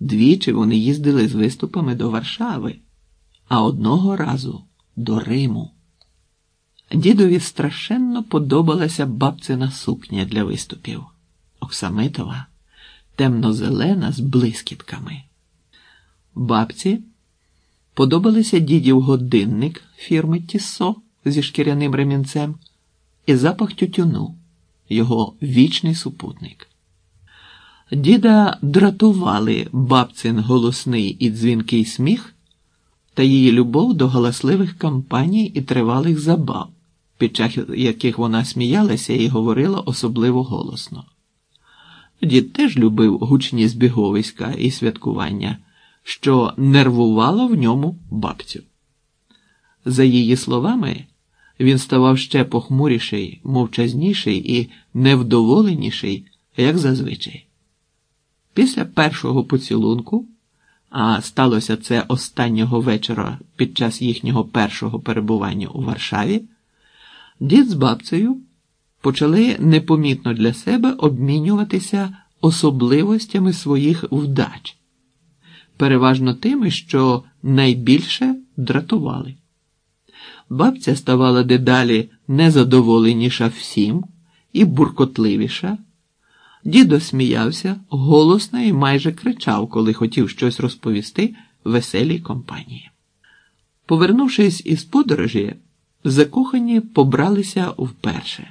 Двічі вони їздили з виступами до Варшави, а одного разу до Риму. Дідові страшенно подобалася бабцина сукня для виступів. Оксамитова, темно-зелена з блискітками. Бабці подобалися дідів годинник фірми Тіссо зі шкіряним ремінцем і запах тютюну, його вічний супутник. Діда дратували бабцин голосний і дзвінкий сміх та її любов до галасливих кампаній і тривалих забав, під час яких вона сміялася і говорила особливо голосно. Дід теж любив гучні збіговиська і святкування, що нервувало в ньому бабцю. За її словами, він ставав ще похмуріший, мовчазніший і невдоволеніший, як зазвичай. Після першого поцілунку, а сталося це останнього вечора під час їхнього першого перебування у Варшаві, дід з бабцею почали непомітно для себе обмінюватися особливостями своїх вдач, переважно тими, що найбільше дратували. Бабця ставала дедалі незадоволеніша всім і буркотливіша. Дідо сміявся, голосно і майже кричав, коли хотів щось розповісти веселій компанії. Повернувшись із подорожі, закохані побралися вперше.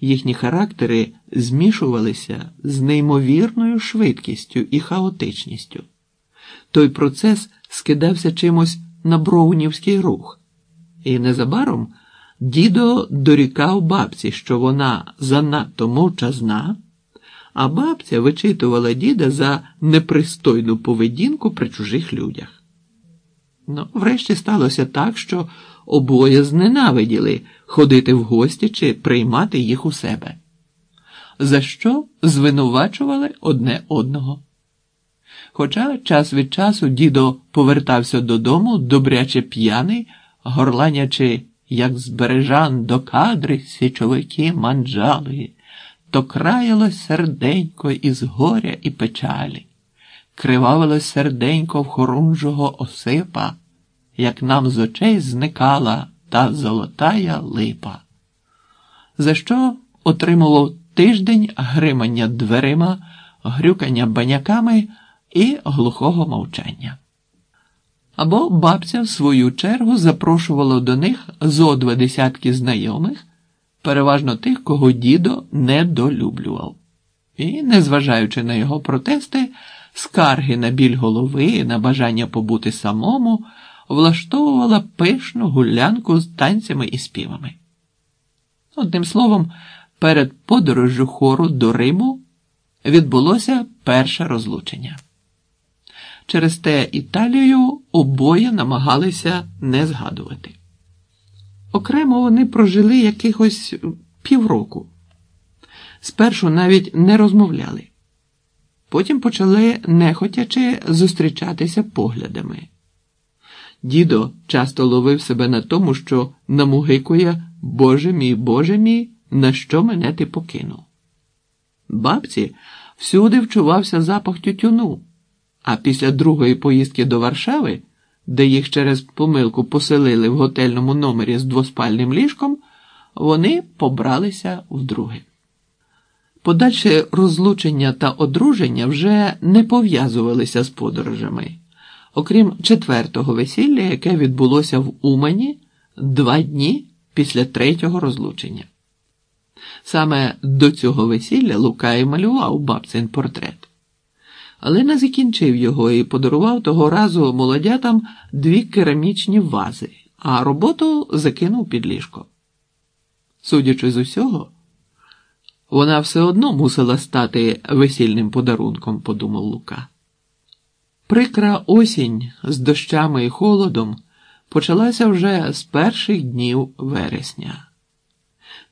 Їхні характери змішувалися з неймовірною швидкістю і хаотичністю. Той процес скидався чимось на броунівський рух, і незабаром дідо дорікав бабці, що вона занадто мовчазна, а бабця вичитувала діда за непристойну поведінку при чужих людях. Ну, врешті сталося так, що обоє зненавиділи ходити в гості чи приймати їх у себе, за що звинувачували одне одного. Хоча час від часу дідо повертався додому, добряче п'яний, горланячи, як з бережан до кадри січовики манджали, то краялось серденько із горя і печалі, кривавилось серденько в хорунжого осипа, як нам з очей зникала та золотая липа, за що отримував тиждень гримання дверима, грюкання баняками і глухого мовчання. Або бабця, в свою чергу, запрошувала до них зо два десятки знайомих, переважно тих, кого дідо недолюблював. І, незважаючи на його протести, скарги на біль голови, на бажання побути самому, влаштовувала пишну гулянку з танцями і співами. Одним словом, перед подорожжю хору до Риму відбулося перше розлучення. Через те Італію обоє намагалися не згадувати. Окремо вони прожили якихось півроку. Спершу навіть не розмовляли, потім почали нехотячи зустрічатися поглядами. Дідо часто ловив себе на тому, що намугикує Боже мій, Боже мій, на що мене ти покинув. Бабці всюди вчувався запах тютюну. А після другої поїздки до Варшави, де їх через помилку поселили в готельному номері з двоспальним ліжком, вони побралися вдруге. Подальше розлучення та одруження вже не пов'язувалися з подорожами, окрім четвертого весілля, яке відбулося в Умані два дні після третього розлучення. Саме до цього весілля Лука і малював бабцин портрет але не закінчив його і подарував того разу молодятам дві керамічні вази, а роботу закинув під ліжко. Судячи з усього, вона все одно мусила стати весільним подарунком, подумав Лука. Прикра осінь з дощами і холодом почалася вже з перших днів вересня.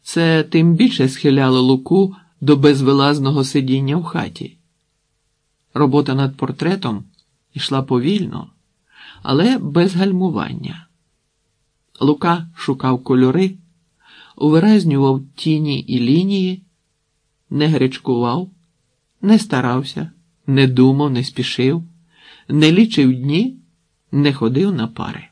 Це тим більше схиляло Луку до безвилазного сидіння в хаті. Робота над портретом йшла повільно, але без гальмування. Лука шукав кольори, увиразнював тіні і лінії, не гречкував, не старався, не думав, не спішив, не лічив дні, не ходив на пари.